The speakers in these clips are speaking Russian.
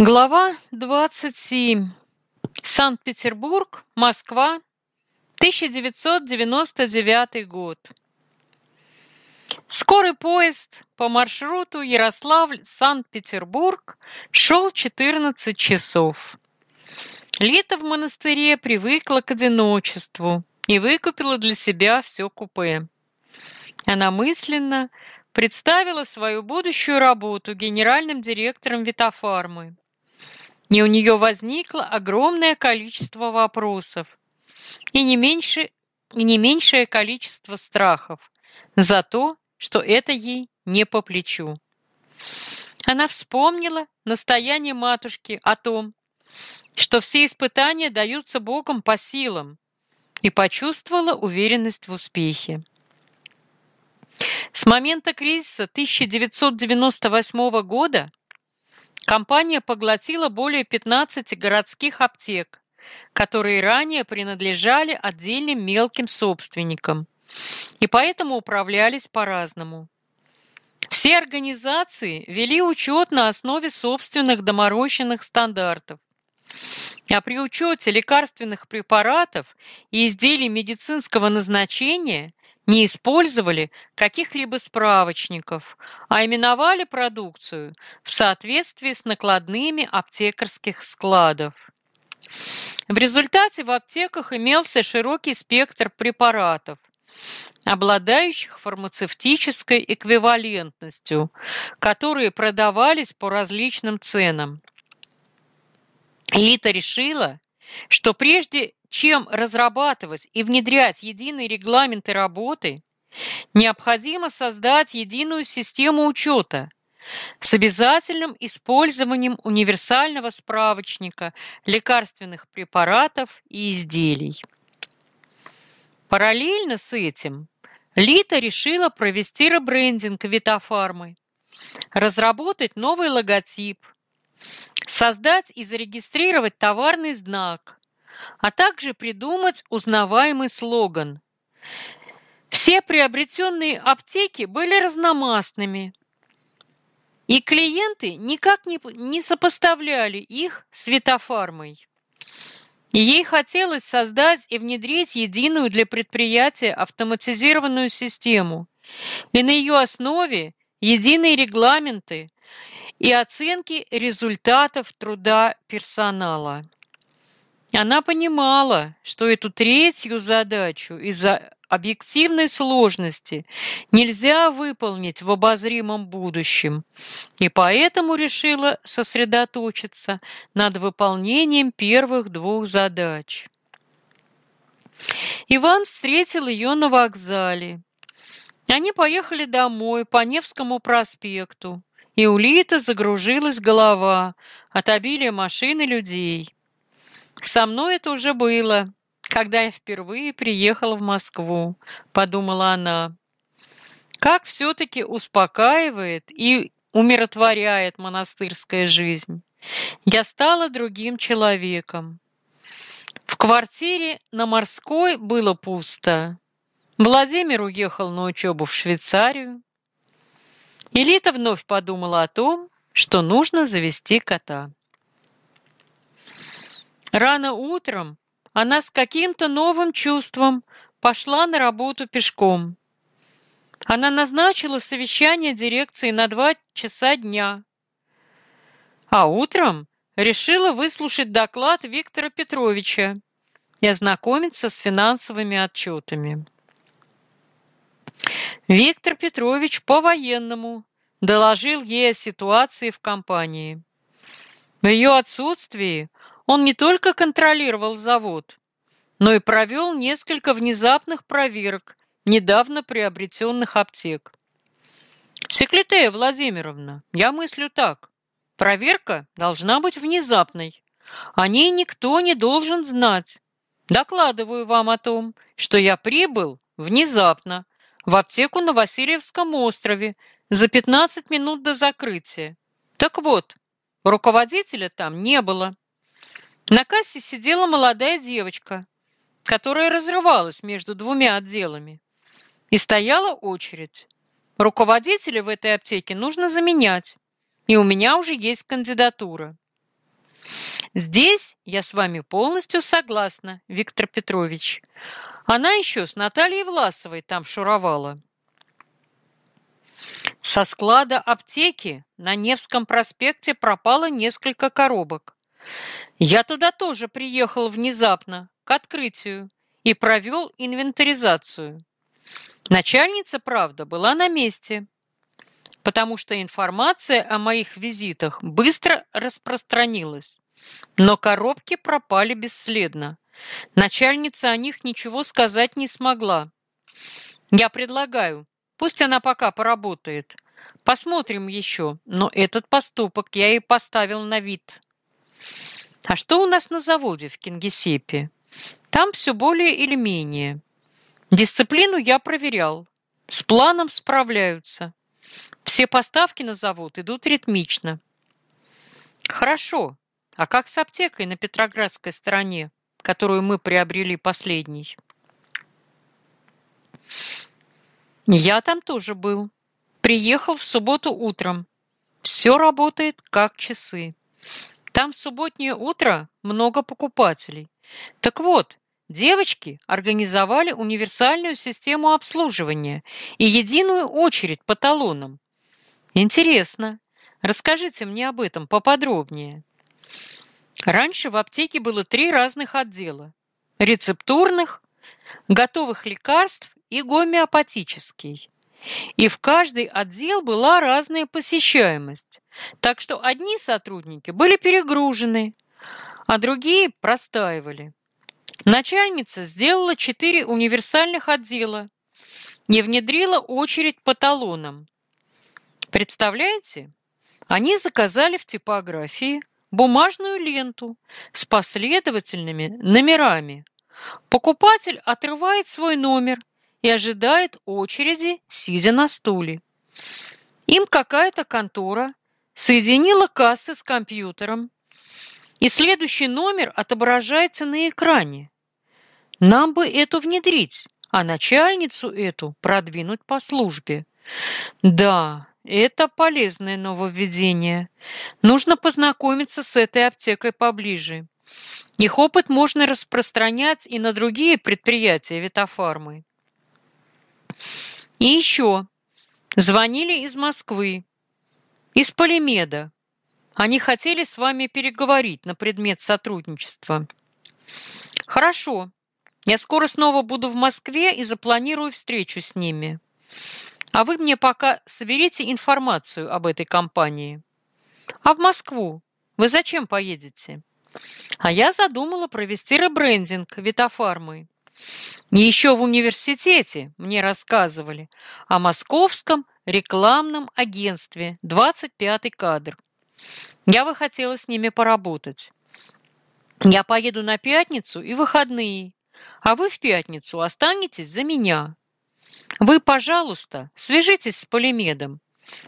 Глава двадцать семь. Санкт-Петербург, Москва, 1999 год. Скорый поезд по маршруту Ярославль-Санкт-Петербург шел 14 часов. Лита в монастыре привыкла к одиночеству и выкупила для себя все купе. Она мысленно представила свою будущую работу генеральным директором Витофармы и у нее возникло огромное количество вопросов и не, меньше, и не меньшее количество страхов за то, что это ей не по плечу. Она вспомнила настояние матушки о том, что все испытания даются Богом по силам, и почувствовала уверенность в успехе. С момента кризиса 1998 года Компания поглотила более 15 городских аптек, которые ранее принадлежали отдельным мелким собственникам и поэтому управлялись по-разному. Все организации вели учет на основе собственных доморощенных стандартов. А при учете лекарственных препаратов и изделий медицинского назначения не использовали каких-либо справочников, а именовали продукцию в соответствии с накладными аптекарских складов. В результате в аптеках имелся широкий спектр препаратов, обладающих фармацевтической эквивалентностью, которые продавались по различным ценам. Лита решила, что прежде чем разрабатывать и внедрять единые регламенты работы, необходимо создать единую систему учета с обязательным использованием универсального справочника лекарственных препаратов и изделий. Параллельно с этим Лита решила провести ребрендинг Витофармы, разработать новый логотип, создать и зарегистрировать товарный знак, а также придумать узнаваемый слоган. Все приобретенные аптеки были разномастными, и клиенты никак не, не сопоставляли их с Витофармой. Ей хотелось создать и внедрить единую для предприятия автоматизированную систему, и на ее основе единые регламенты и оценки результатов труда персонала. Она понимала, что эту третью задачу из-за объективной сложности нельзя выполнить в обозримом будущем, и поэтому решила сосредоточиться над выполнением первых двух задач. Иван встретил ее на вокзале. Они поехали домой по Невскому проспекту, и у Литы загружилась голова от обилия машин и людей. Со мной это уже было, когда я впервые приехала в Москву, подумала она. Как все-таки успокаивает и умиротворяет монастырская жизнь. Я стала другим человеком. В квартире на Морской было пусто. Владимир уехал на учебу в Швейцарию. Элита вновь подумала о том, что нужно завести кота. Рано утром она с каким-то новым чувством пошла на работу пешком. Она назначила совещание дирекции на два часа дня. А утром решила выслушать доклад Виктора Петровича и ознакомиться с финансовыми отчетами. Виктор Петрович по-военному доложил ей о ситуации в компании. В ее отсутствии он не только контролировал завод, но и провел несколько внезапных проверок недавно приобретенных аптек. Секлитея Владимировна, я мыслю так. Проверка должна быть внезапной. О ней никто не должен знать. Докладываю вам о том, что я прибыл внезапно в аптеку на Васильевском острове за 15 минут до закрытия. Так вот, руководителя там не было. На кассе сидела молодая девочка, которая разрывалась между двумя отделами. И стояла очередь. Руководителя в этой аптеке нужно заменять, и у меня уже есть кандидатура. Здесь я с вами полностью согласна, Виктор Петрович. Она еще с Натальей Власовой там шуровала. Со склада аптеки на Невском проспекте пропало несколько коробок. Я туда тоже приехал внезапно, к открытию, и провел инвентаризацию. Начальница, правда, была на месте, потому что информация о моих визитах быстро распространилась. Но коробки пропали бесследно. Начальница о них ничего сказать не смогла. Я предлагаю, пусть она пока поработает. Посмотрим еще, но этот поступок я и поставил на вид. А что у нас на заводе в Кингисеппе? Там все более или менее. Дисциплину я проверял. С планом справляются. Все поставки на завод идут ритмично. Хорошо. А как с аптекой на Петроградской стороне, которую мы приобрели последней? Я там тоже был. Приехал в субботу утром. Все работает как часы. Там субботнее утро много покупателей. Так вот, девочки организовали универсальную систему обслуживания и единую очередь по талонам. Интересно. Расскажите мне об этом поподробнее. Раньше в аптеке было три разных отдела. Рецептурных, готовых лекарств и гомеопатический. И в каждый отдел была разная посещаемость. Так что одни сотрудники были перегружены, а другие простаивали. Начальница сделала четыре универсальных отдела и внедрила очередь по талонам. Представляете? Они заказали в типографии бумажную ленту с последовательными номерами. Покупатель отрывает свой номер и ожидает очереди, сидя на стуле. Им какая-то контора соединила кассы с компьютером, и следующий номер отображается на экране. Нам бы эту внедрить, а начальницу эту продвинуть по службе. Да, это полезное нововведение. Нужно познакомиться с этой аптекой поближе. Их опыт можно распространять и на другие предприятия Витофармы. И еще. Звонили из Москвы, из Полимеда. Они хотели с вами переговорить на предмет сотрудничества. Хорошо. Я скоро снова буду в Москве и запланирую встречу с ними. А вы мне пока соберите информацию об этой компании. А в Москву вы зачем поедете? А я задумала провести ребрендинг Витофармы. И еще в университете мне рассказывали о московском рекламном агентстве «25 кадр». Я бы хотела с ними поработать. Я поеду на пятницу и выходные, а вы в пятницу останетесь за меня. Вы, пожалуйста, свяжитесь с Полимедом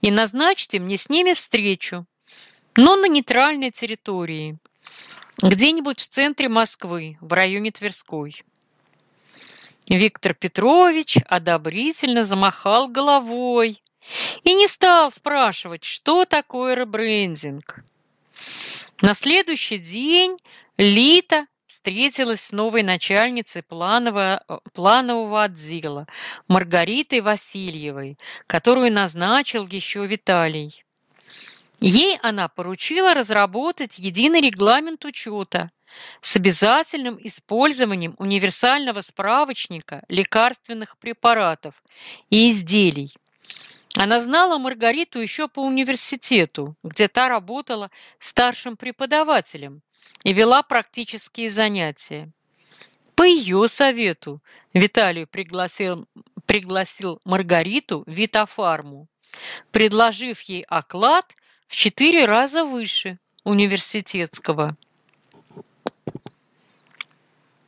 и назначьте мне с ними встречу, но на нейтральной территории, где-нибудь в центре Москвы, в районе Тверской. Виктор Петрович одобрительно замахал головой и не стал спрашивать, что такое ребрендинг. На следующий день Лита встретилась с новой начальницей планового, планового отдела Маргаритой Васильевой, которую назначил еще Виталий. Ей она поручила разработать единый регламент учета с обязательным использованием универсального справочника лекарственных препаратов и изделий. Она знала Маргариту еще по университету, где та работала старшим преподавателем и вела практические занятия. По ее совету Виталий пригласил, пригласил Маргариту Витофарму, предложив ей оклад в четыре раза выше университетского.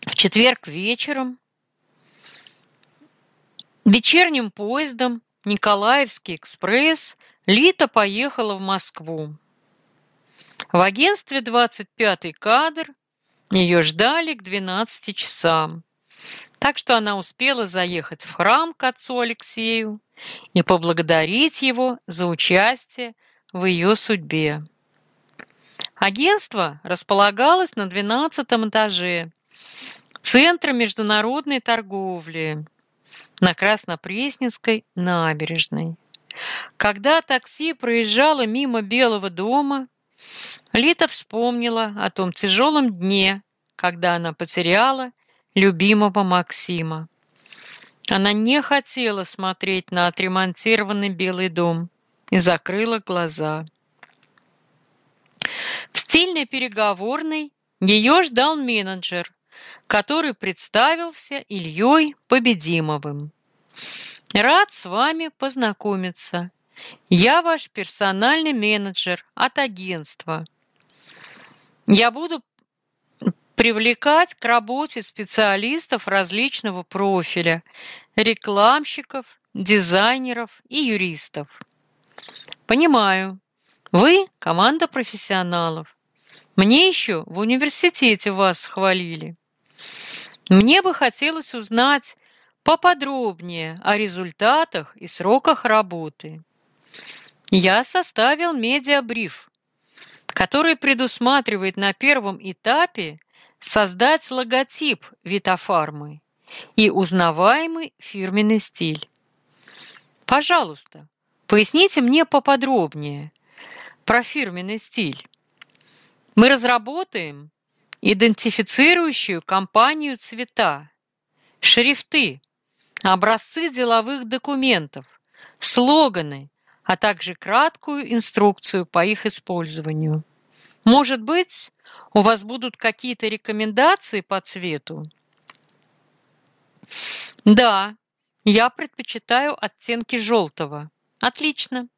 В четверг вечером вечерним поездом Николаевский экспресс Лита поехала в Москву. В агентстве 25-й кадр ее ждали к 12 часам, так что она успела заехать в храм к отцу Алексею и поблагодарить его за участие в ее судьбе. Агентство располагалось на двенадцатом этаже Центра международной торговли на Краснопресненской набережной. Когда такси проезжало мимо Белого дома, Лита вспомнила о том тяжелом дне, когда она потеряла любимого Максима. Она не хотела смотреть на отремонтированный Белый дом и закрыла глаза. В стильной переговорной ее ждал менеджер, который представился Ильей Победимовым. Рад с вами познакомиться. Я ваш персональный менеджер от агентства. Я буду привлекать к работе специалистов различного профиля, рекламщиков, дизайнеров и юристов. Понимаю, вы команда профессионалов. Мне еще в университете вас хвалили. Мне бы хотелось узнать поподробнее о результатах и сроках работы. Я составил медиабриф, который предусматривает на первом этапе создать логотип Витофармы и узнаваемый фирменный стиль. Пожалуйста, поясните мне поподробнее про фирменный стиль. Мы разработаем идентифицирующую компанию цвета, шрифты, образцы деловых документов, слоганы, а также краткую инструкцию по их использованию. Может быть, у вас будут какие-то рекомендации по цвету? Да, я предпочитаю оттенки желтого. Отлично.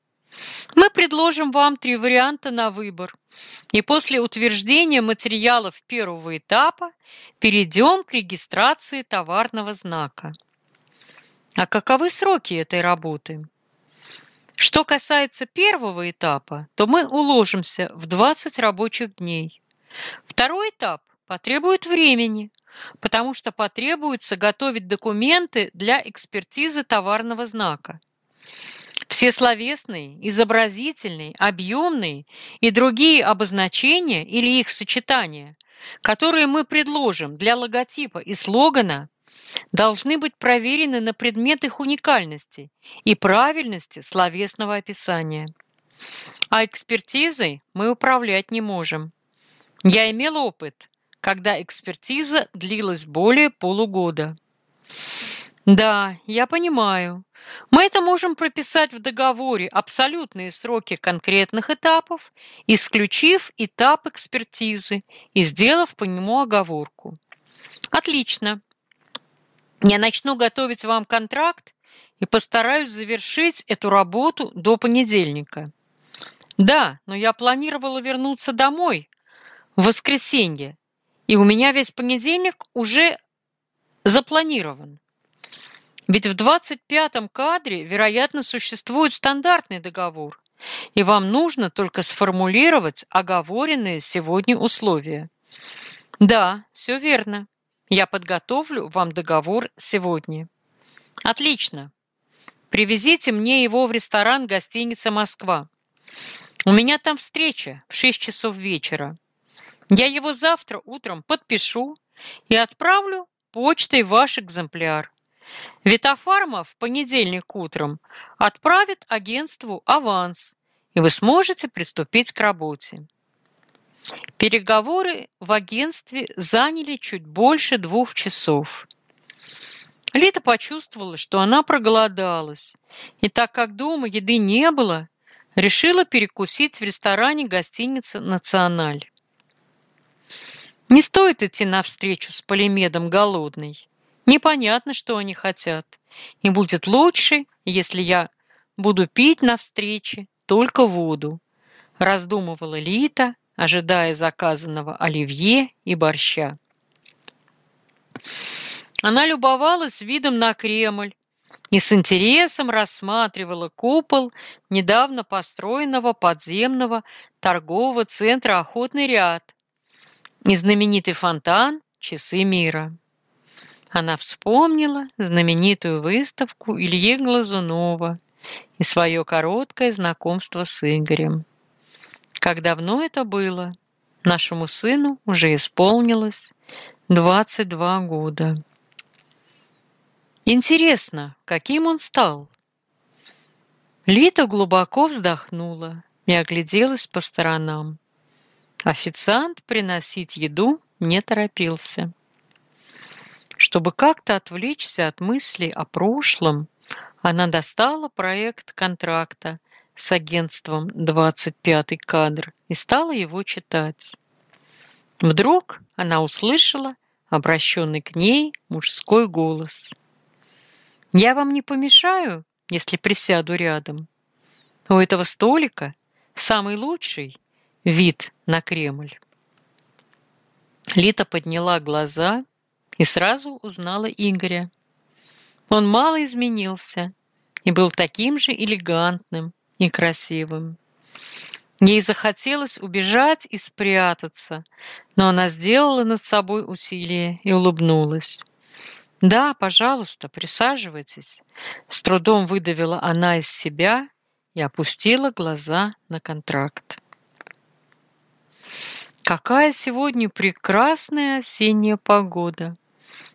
Мы предложим вам три варианта на выбор. И после утверждения материалов первого этапа перейдем к регистрации товарного знака. А каковы сроки этой работы? Что касается первого этапа, то мы уложимся в 20 рабочих дней. Второй этап потребует времени, потому что потребуется готовить документы для экспертизы товарного знака. Все словесные, изобразительные, объемные и другие обозначения или их сочетания, которые мы предложим для логотипа и слогана, должны быть проверены на предмет их уникальности и правильности словесного описания. А экспертизой мы управлять не можем. Я имел опыт, когда экспертиза длилась более полугода. Да, я понимаю. Мы это можем прописать в договоре абсолютные сроки конкретных этапов, исключив этап экспертизы и сделав по нему оговорку. Отлично. Я начну готовить вам контракт и постараюсь завершить эту работу до понедельника. Да, но я планировала вернуться домой в воскресенье, и у меня весь понедельник уже запланирован. Ведь в 25-м кадре, вероятно, существует стандартный договор, и вам нужно только сформулировать оговоренные сегодня условия. Да, все верно. Я подготовлю вам договор сегодня. Отлично. Привезите мне его в ресторан гостиницы «Москва». У меня там встреча в 6 часов вечера. Я его завтра утром подпишу и отправлю почтой ваш экземпляр. Витофарма в понедельник утром отправит агентству аванс, и вы сможете приступить к работе. Переговоры в агентстве заняли чуть больше двух часов. Лита почувствовала, что она проголодалась, и так как дома еды не было, решила перекусить в ресторане гостиницы «Националь». Не стоит идти навстречу с Полимедом голодной. Непонятно, что они хотят. И будет лучше, если я буду пить на встрече только воду, раздумывала Лита, ожидая заказанного оливье и борща. Она любовалась видом на Кремль и с интересом рассматривала купол недавно построенного подземного торгового центра «Охотный ряд» и знаменитый фонтан «Часы мира». Она вспомнила знаменитую выставку Ильи Глазунова и свое короткое знакомство с Игорем. Как давно это было? Нашему сыну уже исполнилось 22 года. Интересно, каким он стал? Лита глубоко вздохнула и огляделась по сторонам. Официант приносить еду не торопился. Чтобы как-то отвлечься от мыслей о прошлом, она достала проект контракта с агентством «25 кадр» и стала его читать. Вдруг она услышала обращенный к ней мужской голос. «Я вам не помешаю, если присяду рядом? У этого столика самый лучший вид на Кремль». Лита подняла глаза и сразу узнала Игоря. Он мало изменился и был таким же элегантным и красивым. Ей захотелось убежать и спрятаться, но она сделала над собой усилие и улыбнулась. «Да, пожалуйста, присаживайтесь», — с трудом выдавила она из себя и опустила глаза на контракт. Какая сегодня прекрасная осенняя погода!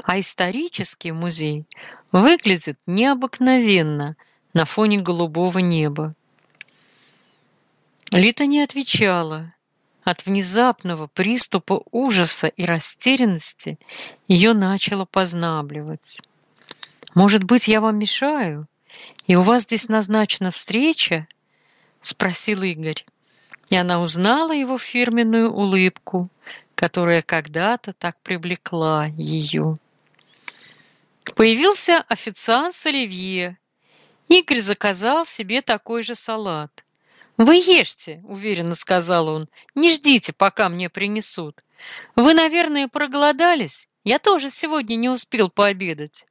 А исторический музей выглядит необыкновенно на фоне голубого неба. Лита не отвечала. От внезапного приступа ужаса и растерянности ее начало познабливать. «Может быть, я вам мешаю? И у вас здесь назначена встреча?» — спросил Игорь. И она узнала его фирменную улыбку, которая когда-то так привлекла ее. Появился официант с оливье. Игорь заказал себе такой же салат. «Вы ешьте», — уверенно сказал он, — «не ждите, пока мне принесут. Вы, наверное, проголодались? Я тоже сегодня не успел пообедать».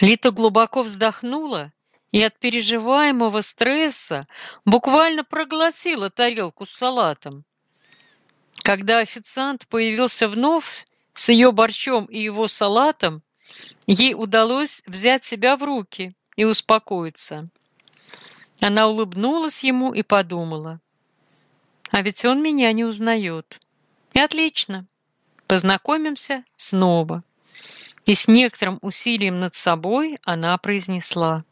Лита глубоко вздохнула и от переживаемого стресса буквально проглотила тарелку с салатом. Когда официант появился вновь с ее борщом и его салатом, ей удалось взять себя в руки и успокоиться. Она улыбнулась ему и подумала. А ведь он меня не узнает. И отлично. Познакомимся снова. И с некоторым усилием над собой она произнесла.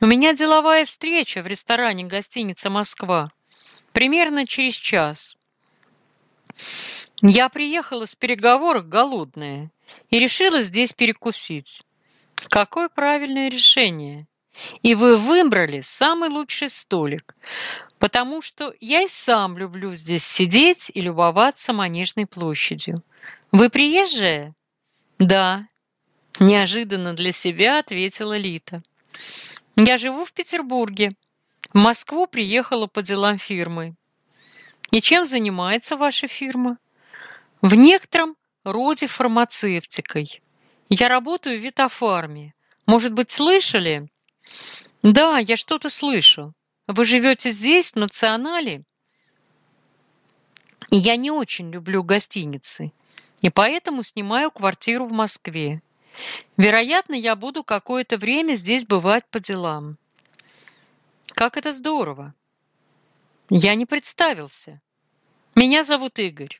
У меня деловая встреча в ресторане гостиницы «Москва». Примерно через час. Я приехала с переговоров голодная и решила здесь перекусить. Какое правильное решение. И вы выбрали самый лучший столик, потому что я и сам люблю здесь сидеть и любоваться Манежной площадью. Вы приезжая? Да, неожиданно для себя ответила Лита. Я живу в Петербурге. В Москву приехала по делам фирмы. И чем занимается ваша фирма? В некотором роде фармацевтикой. Я работаю в Витофарме. Может быть, слышали? Да, я что-то слышал. Вы живете здесь, в Национале? Я не очень люблю гостиницы, и поэтому снимаю квартиру в Москве. Вероятно, я буду какое-то время здесь бывать по делам. Как это здорово! Я не представился. Меня зовут Игорь.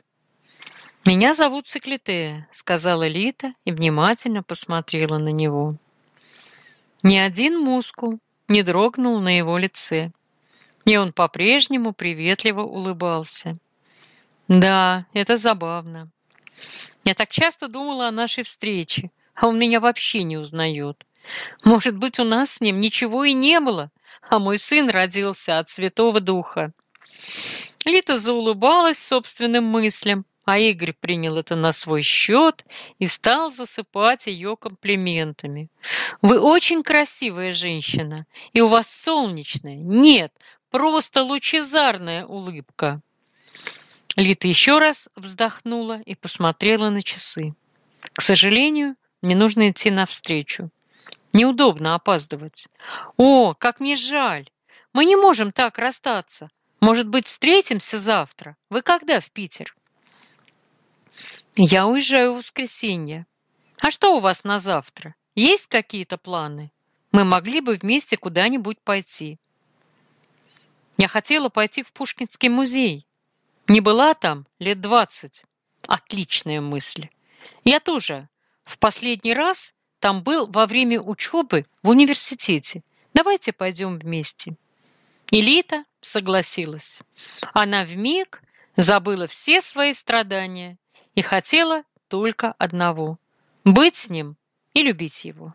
Меня зовут Циклитея, сказала Лита и внимательно посмотрела на него. Ни один мускул не дрогнул на его лице, и он по-прежнему приветливо улыбался. Да, это забавно. Я так часто думала о нашей встрече, а он меня вообще не узнает. Может быть, у нас с ним ничего и не было, а мой сын родился от Святого Духа. Лита заулыбалась собственным мыслям, а Игорь принял это на свой счет и стал засыпать ее комплиментами. «Вы очень красивая женщина, и у вас солнечная, нет, просто лучезарная улыбка». Лита еще раз вздохнула и посмотрела на часы. «К сожалению, мне нужно идти навстречу. Неудобно опаздывать. О, как мне жаль! Мы не можем так расстаться. Может быть, встретимся завтра? Вы когда в Питер?» Я уезжаю в воскресенье. А что у вас на завтра? Есть какие-то планы? Мы могли бы вместе куда-нибудь пойти. Я хотела пойти в Пушкинский музей. Не была там лет двадцать. Отличная мысль. Я тоже в последний раз там был во время учебы в университете. Давайте пойдем вместе. Элита согласилась. Она вмиг забыла все свои страдания и хотела только одного – быть с ним и любить его.